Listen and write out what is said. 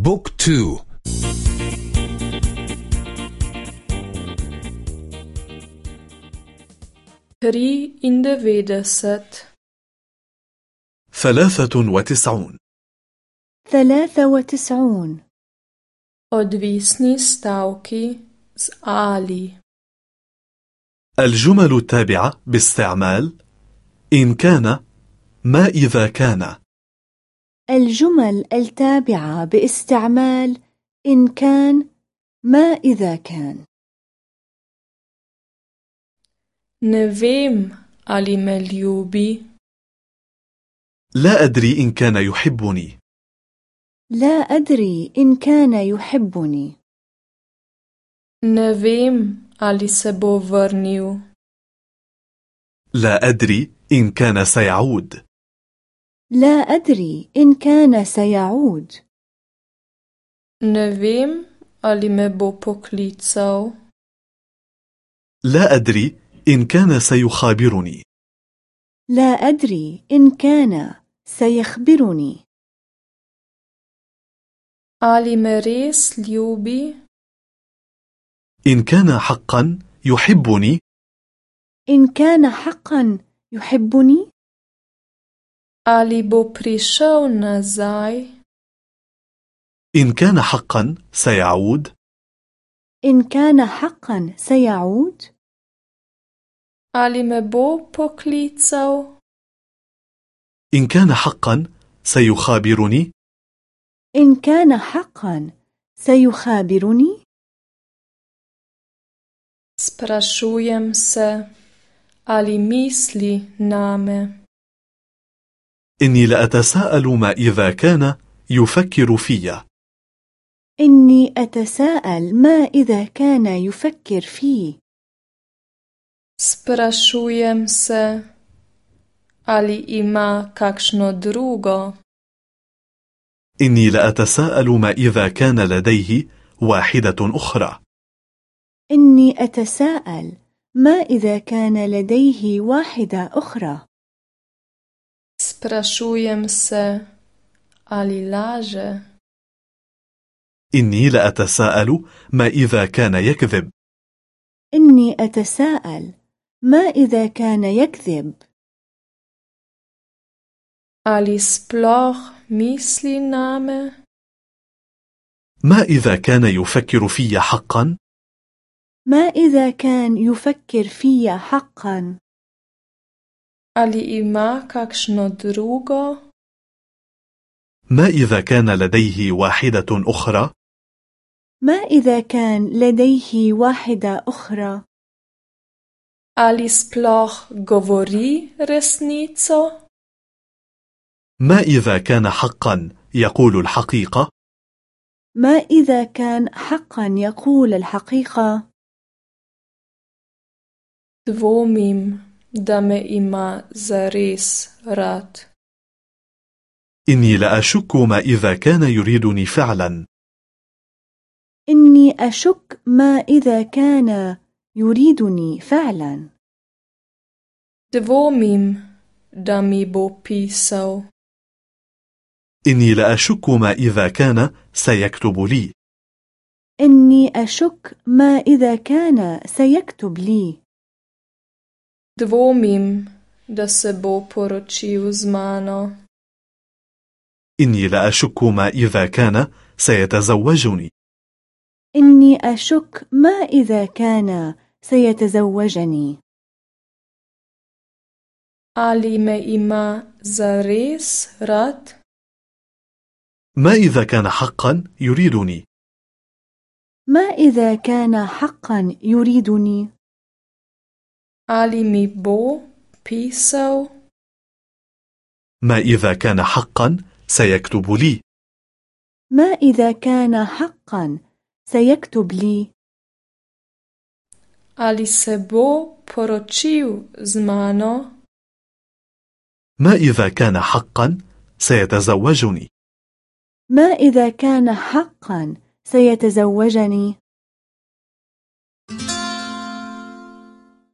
Book two. Triindevetdeset ثلاثة وتسعون. ثلاثة وتسعون. Stavki z ali. الجمل التابعة باستعمال إن كان ما إذا كان. الجمل التابعة باستعمال إن كان ما إذا كان Ne vem, ali me ljubi. لا أدري إن كان يحبني لا أدري إن كان يحبني Ne vem, ali se bo vrnil. لا أدري إن كان سيعود لا أدري إن كان سيعود. Ne vem, ali me bo poklical. لا أدري إن كان سيخابرني. لا أدري إن كان سيخبرني. Ali me res ljubi. إن كان حقا يحبني؟ إن كان حقا يحبني؟ Ali bo prišel nazaj. إن كان حقا سيعود إن كان حقا سيعود Ali me bo poklical. إن كان حقا سيخابرني إن كان حقا سيخابرني Sprašujem se, ali misli name. إني لأتساءل ما إذا كان يفكر في إني أتساءل ما إذا كان يفكر فيه. Sprašujem se, ali ima kakšno drugo. إني لأتساءل ما إذا كان لديه واحدة أخرى. إني أتساءل ما إذا كان لديه واحدة أخرى. Sprašujem se, ali laže. إني لأتساءل ما إذا كان يكذب إني أتساءل ما إذا كان يكذب Ali sploh misli name. ما إذا كان يفكر في حقا ما إذا كان يفكر في حقا Ali ima kakšno drugo. ما إذا كان لديه واحدة أخرى ما إذا كان لديه واحدة أخرى Ali sploh govori resnico. ما إذا كان حقا يقول الحقيقة ما إذا كان حقا يقول الحقيقة Dvomim, da me ima zares rad. إني لأشك ما إذا كان يريدني فعلا إني أشك ما إذا كان يريدني فعلا Dvomim, da mi bo pisal. إني لأشك ما إذا كان سيكتب لي إني أشك ما إذا كان سيكتب لي Dvomim, da se bo poročil z mano. إني لأشك ما إذا كان سيتزوجني إني أشك ما إذا كان سيتزوجني Ali me ima zares rad? ما إذا كان حقا يريدني ما إذا كان حقا يريدني Ali mi bo pisal? ما إذا كان حقا سيكتب لي ما إذا كان حقا سيكتب لي Ali se bo poročil z mano? ما إذا كان حقا سيتزوجني ما إذا كان حقا سيتزوجني